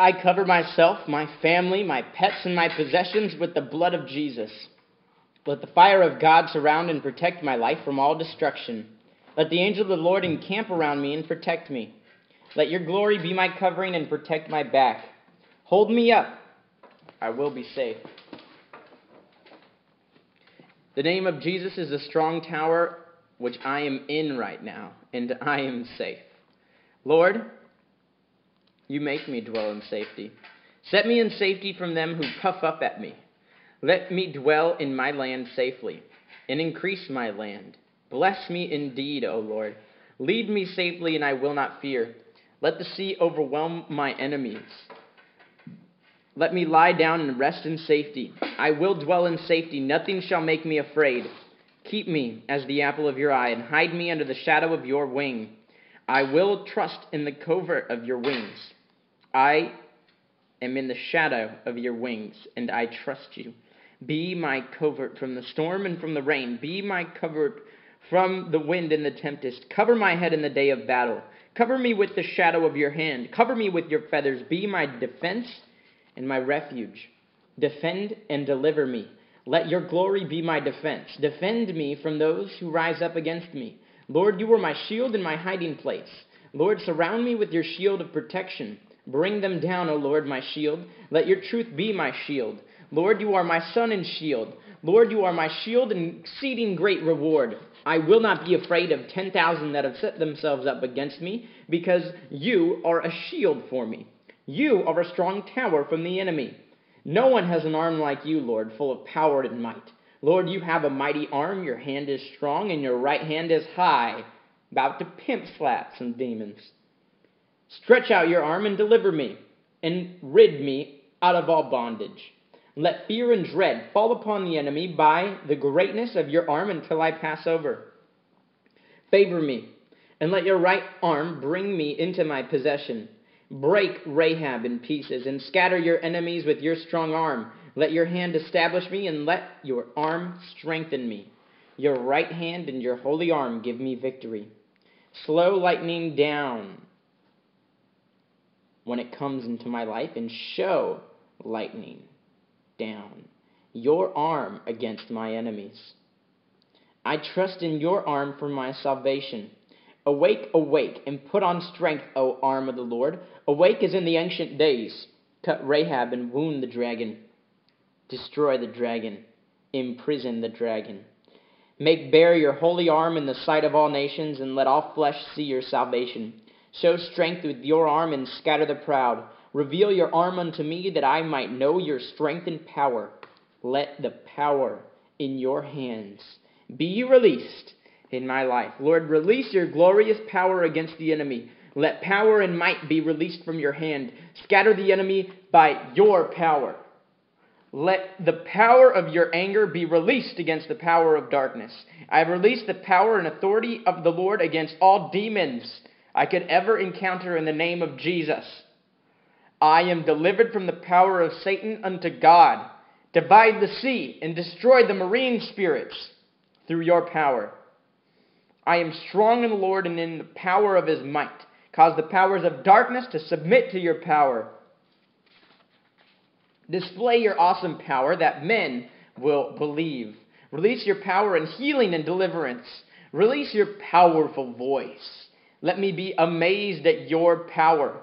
I cover myself, my family, my pets, and my possessions with the blood of Jesus. Let the fire of God surround and protect my life from all destruction. Let the angel of the Lord encamp around me and protect me. Let your glory be my covering and protect my back. Hold me up. I will be safe. The name of Jesus is a strong tower which I am in right now, and I am safe. Lord, you make me dwell in safety. Set me in safety from them who puff up at me. Let me dwell in my land safely, and increase my land. Bless me indeed, O Lord. Lead me safely, and I will not fear. Let the sea overwhelm my enemies. Let me lie down and rest in safety. I will dwell in safety. Nothing shall make me afraid. Keep me as the apple of your eye, and hide me under the shadow of your wing. I will trust in the covert of your wings. I am in the shadow of your wings, and I trust you. Be my covert from the storm and from the rain. Be my covert from the wind and the tempest. Cover my head in the day of battle. Cover me with the shadow of your hand. Cover me with your feathers. Be my defense and my refuge. Defend and deliver me. Let your glory be my defense. Defend me from those who rise up against me. Lord, you are my shield and my hiding place. Lord, surround me with your shield of protection. Bring them down, O Lord, my shield. Let your truth be my shield. Lord, you are my sun and shield. Lord, you are my shield and exceeding great reward. I will not be afraid of 10,000 that have set themselves up against me, because you are a shield for me. You are a strong tower from the enemy. No one has an arm like you, Lord, full of power and might. Lord, you have a mighty arm, your hand is strong, and your right hand is high, about to pimp slap some demons. Stretch out your arm and deliver me, and rid me out of all bondage. Let fear and dread fall upon the enemy by the greatness of your arm until I pass over. Favor me, and let your right arm bring me into my possession. Break Rahab in pieces, and scatter your enemies with your strong arm. Let your hand establish me, and let your arm strengthen me. Your right hand and your holy arm give me victory. Slow lightning down when it comes into my life, and show lightning down, your arm against my enemies. I trust in your arm for my salvation. Awake, awake, and put on strength, O arm of the Lord. Awake as in the ancient days. Cut Rahab and wound the dragon. Destroy the dragon. Imprison the dragon. Make bare your holy arm in the sight of all nations, and let all flesh see your salvation. Show strength with your arm and scatter the proud. Reveal your arm unto me, that I might know your strength and power. Let the power in your hands be released in my life. Lord, release your glorious power against the enemy. Let power and might be released from your hand. Scatter the enemy by your power. Let the power of your anger be released against the power of darkness. I have released the power and authority of the Lord against all demons I could ever encounter in the name of Jesus. I am delivered from the power of Satan unto God. Divide the sea and destroy the marine spirits through your power. I am strong in the Lord and in the power of his might. Cause the powers of darkness to submit to your power. Display your awesome power that men will believe. Release your power in healing and deliverance. Release your powerful voice. Let me be amazed at your power.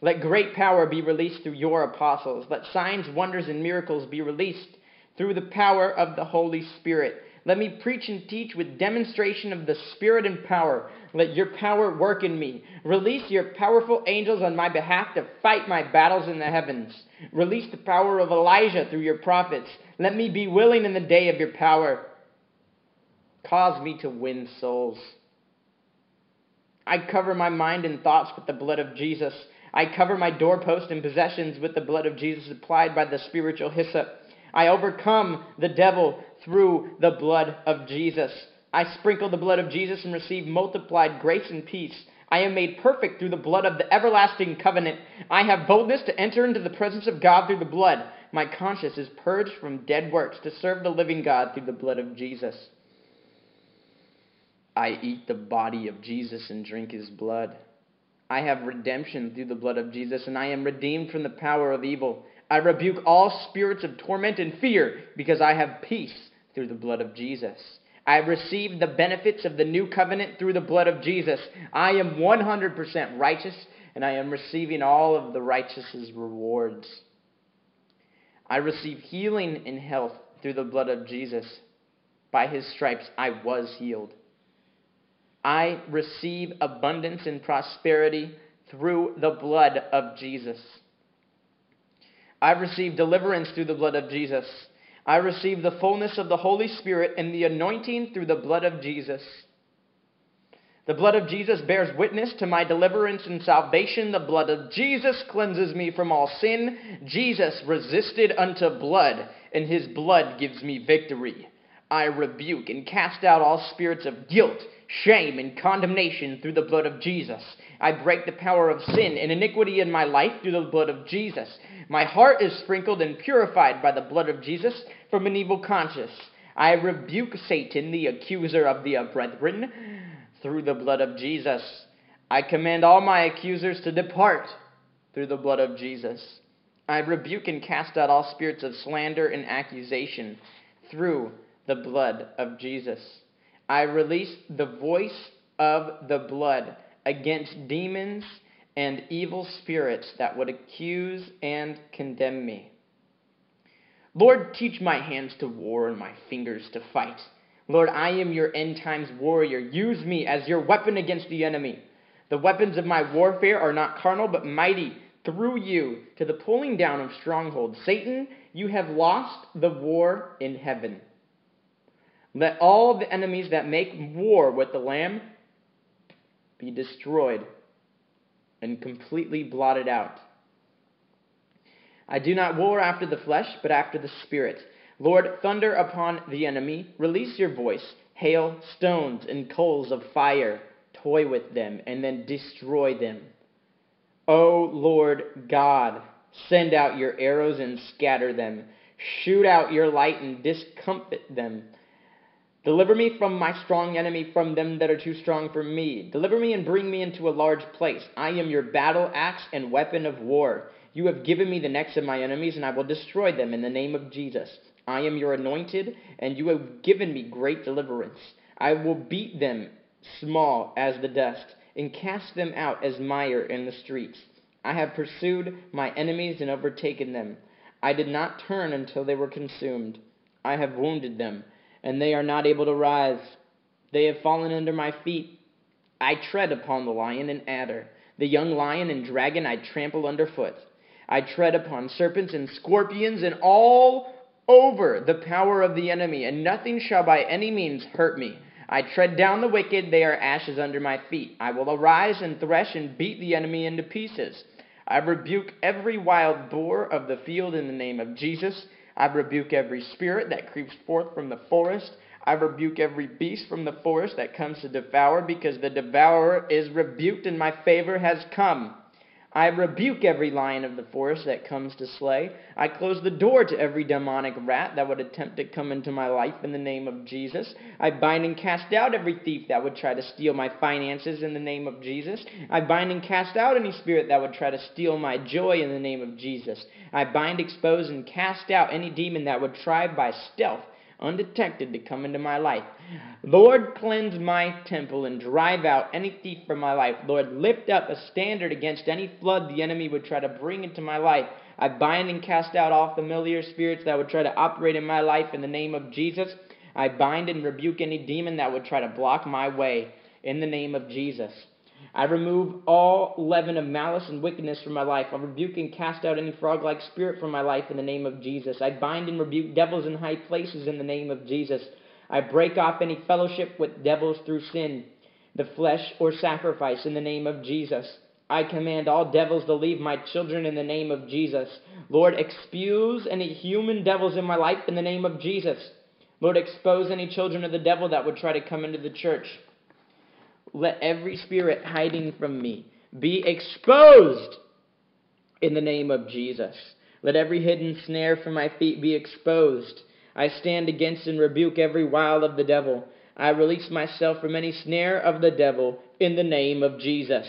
Let great power be released through your apostles. Let signs, wonders, and miracles be released through the power of the Holy Spirit. Let me preach and teach with demonstration of the Spirit and power. Let your power work in me. Release your powerful angels on my behalf to fight my battles in the heavens. Release the power of Elijah through your prophets. Let me be willing in the day of your power. Cause me to win souls. I cover my mind and thoughts with the blood of Jesus. I cover my doorpost and possessions with the blood of Jesus applied by the spiritual hyssop. I overcome the devil through the blood of Jesus. I sprinkle the blood of Jesus and receive multiplied grace and peace. I am made perfect through the blood of the everlasting covenant. I have boldness to enter into the presence of God through the blood. My conscience is purged from dead works to serve the living God through the blood of Jesus. I eat the body of Jesus and drink his blood. I have redemption through the blood of Jesus, and I am redeemed from the power of evil. I rebuke all spirits of torment and fear, because I have peace through the blood of Jesus. I have received the benefits of the new covenant through the blood of Jesus. I am 100% righteous, and I am receiving all of the righteous's rewards. I receive healing and health through the blood of Jesus. By his stripes I was healed. I receive abundance and prosperity through the blood of Jesus. I receive deliverance through the blood of Jesus. I receive the fullness of the Holy Spirit and the anointing through the blood of Jesus. The blood of Jesus bears witness to my deliverance and salvation. The blood of Jesus cleanses me from all sin. Jesus resisted unto blood, and his blood gives me victory. I rebuke and cast out all spirits of guilt, shame, and condemnation through the blood of Jesus. I break the power of sin and iniquity in my life through the blood of Jesus. My heart is sprinkled and purified by the blood of Jesus from an evil conscience. I rebuke Satan, the accuser of the brethren, through the blood of Jesus. I command all my accusers to depart through the blood of Jesus. I rebuke and cast out all spirits of slander and accusation through the blood of Jesus. I release the voice of the blood against demons and evil spirits that would accuse and condemn me. Lord, teach my hands to war and my fingers to fight. Lord, I am your end times warrior. Use me as your weapon against the enemy. The weapons of my warfare are not carnal, but mighty through you to the pulling down of strongholds. Satan, you have lost the war in heaven. Let all the enemies that make war with the Lamb be destroyed and completely blotted out. I do not war after the flesh, but after the Spirit. Lord, thunder upon the enemy, release your voice, hail stones and coals of fire, toy with them, and then destroy them. O Lord God, send out your arrows and scatter them. Shoot out your light and discomfit them. Deliver me from my strong enemy, from them that are too strong for me. Deliver me and bring me into a large place. I am your battle axe and weapon of war. You have given me the necks of my enemies, and I will destroy them in the name of Jesus. I am your anointed, and you have given me great deliverance. I will beat them small as the dust, and cast them out as mire in the streets. I have pursued my enemies and overtaken them. I did not turn until they were consumed. I have wounded them and they are not able to rise. They have fallen under my feet. I tread upon the lion and adder. The young lion and dragon I trample underfoot. I tread upon serpents and scorpions and all over the power of the enemy, and nothing shall by any means hurt me. I tread down the wicked, they are ashes under my feet. I will arise and thresh and beat the enemy into pieces. I rebuke every wild boar of the field in the name of Jesus. I rebuke every spirit that creeps forth from the forest. I rebuke every beast from the forest that comes to devour, because the devourer is rebuked and my favor has come. I rebuke every lion of the forest that comes to slay. I close the door to every demonic rat that would attempt to come into my life in the name of Jesus. I bind and cast out every thief that would try to steal my finances in the name of Jesus. I bind and cast out any spirit that would try to steal my joy in the name of Jesus. I bind, expose, and cast out any demon that would try by stealth undetected to come into my life. Lord, cleanse my temple and drive out any thief from my life. Lord, lift up a standard against any flood the enemy would try to bring into my life. I bind and cast out all familiar spirits that would try to operate in my life in the name of Jesus. I bind and rebuke any demon that would try to block my way in the name of Jesus. I remove all leaven of malice and wickedness from my life. I rebuke and cast out any frog like spirit from my life in the name of Jesus. I bind and rebuke devils in high places in the name of Jesus. I break off any fellowship with devils through sin, the flesh, or sacrifice in the name of Jesus. I command all devils to leave my children in the name of Jesus. Lord, expose any human devils in my life in the name of Jesus. Lord, expose any children of the devil that would try to come into the church. Let every spirit hiding from me be exposed in the name of Jesus. Let every hidden snare for my feet be exposed. I stand against and rebuke every wile of the devil. I release myself from any snare of the devil in the name of Jesus.